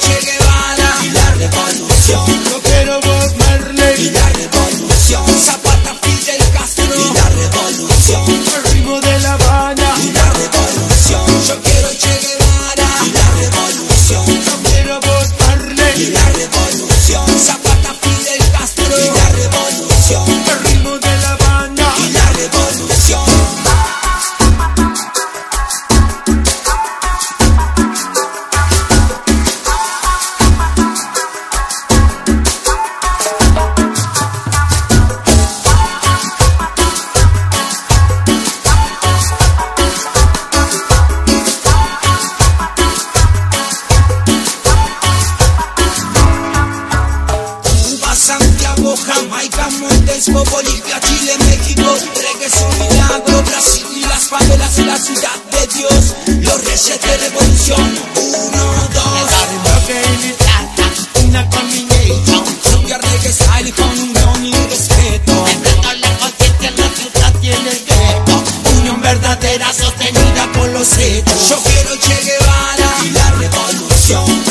Che Guevara. Yo quiero Bob Marley Jamaica, Montesco, Bolivia, Chile, México, reggae milagro, Brasil y las favelas y la ciudad de Dios, los reyes de revolución, uno, dos, y Una combination cumbia, reggae, style con unión y respeto, Despertó la conciencia La ciudad tiene el gueto. Unión verdadera sostenida por los hechos. Yo quiero Che Guevara y la revolución.